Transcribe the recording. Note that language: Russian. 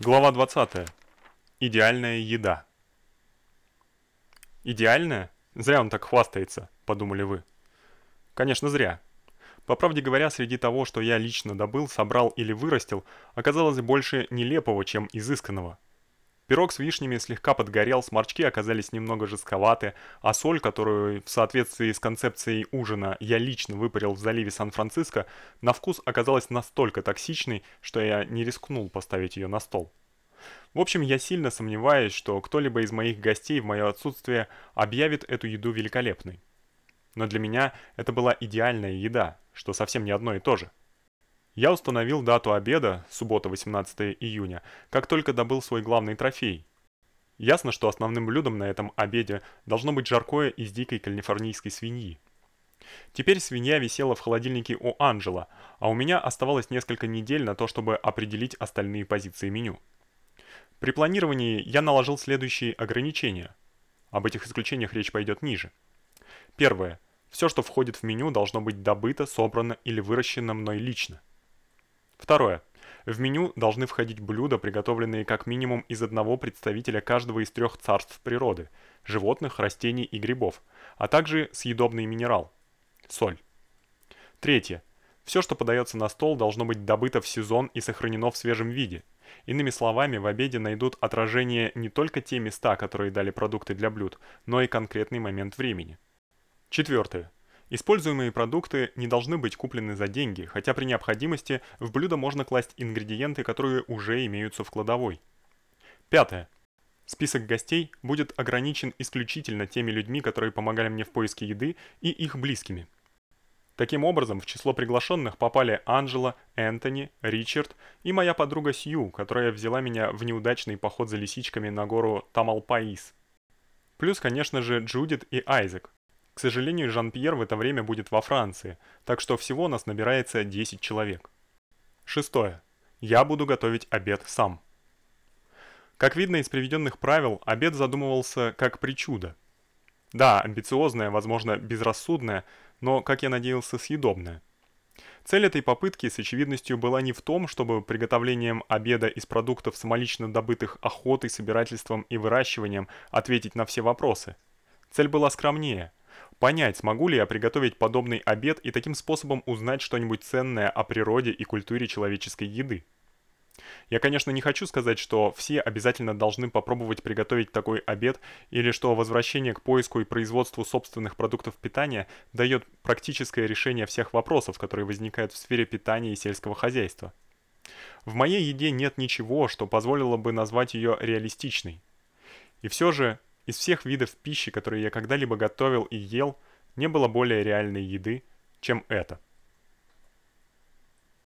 Глава 20. Идеальная еда. Идеальная? Зря он так хвастается, подумали вы. Конечно, зря. По правде говоря, среди того, что я лично добыл, собрал или вырастил, оказалось больше нелепого, чем изысканного. Пирог с вишнями слегка подгорел, сморчки оказались немного жестковаты, а соль, которую в соответствии с концепцией ужина я лично выпарил в заливе Сан-Франциско, на вкус оказалась настолько токсичной, что я не рискнул поставить ее на стол. В общем, я сильно сомневаюсь, что кто-либо из моих гостей в моё отсутствие объявит эту еду великолепной. Но для меня это была идеальная еда, что совсем не одно и то же. Я установил дату обеда, суббота 18 июня, как только добыл свой главный трофей. Ясно, что основным блюдом на этом обеде должно быть жаркое из дикой калифорнийской свиньи. Теперь свинья висела в холодильнике у Анжела, а у меня оставалось несколько недель на то, чтобы определить остальные позиции меню. При планировании я наложил следующие ограничения. Об этих исключениях речь пойдет ниже. Первое. Все, что входит в меню, должно быть добыто, собрано или выращено мной лично. Второе. В меню должны входить блюда, приготовленные как минимум из одного представителя каждого из трех царств природы – животных, растений и грибов, а также съедобный минерал – соль. Третье. Все, что подается на стол, должно быть добыто в сезон и сохранено в свежем виде. Иными словами, в обеде найдут отражение не только те места, которые дали продукты для блюд, но и конкретный момент времени. Четвертое. Используемые продукты не должны быть куплены за деньги, хотя при необходимости в блюдо можно класть ингредиенты, которые уже имеются в кладовой. Пятое. Список гостей будет ограничен исключительно теми людьми, которые помогали мне в поиске еды, и их близкими. Таким образом, в число приглашенных попали Анжела, Энтони, Ричард и моя подруга Сью, которая взяла меня в неудачный поход за лисичками на гору Тамалпаис. Плюс, конечно же, Джудит и Айзек, к сожалению, Жан-Пьер в это время будет во Франции, так что всего нас набирается 10 человек. Шестое. Я буду готовить обед сам. Как видно из приведенных правил, обед задумывался как причуда. Да, амбициозная, возможно, безрассудная, но, как я надеялся, съедобная. Цель этой попытки с очевидностью была не в том, чтобы приготовлением обеда из продуктов самолично добытых охотой, собирательством и выращиванием ответить на все вопросы. Цель была скромнее – понять, смогу ли я приготовить подобный обед и таким способом узнать что-нибудь ценное о природе и культуре человеческой еды. Я, конечно, не хочу сказать, что все обязательно должны попробовать приготовить такой обед или что возвращение к поиску и производству собственных продуктов питания даёт практическое решение всех вопросов, которые возникают в сфере питания и сельского хозяйства. В моей еде нет ничего, что позволило бы назвать её реалистичной. И всё же из всех видов пищи, которые я когда-либо готовил и ел, не было более реальной еды, чем это.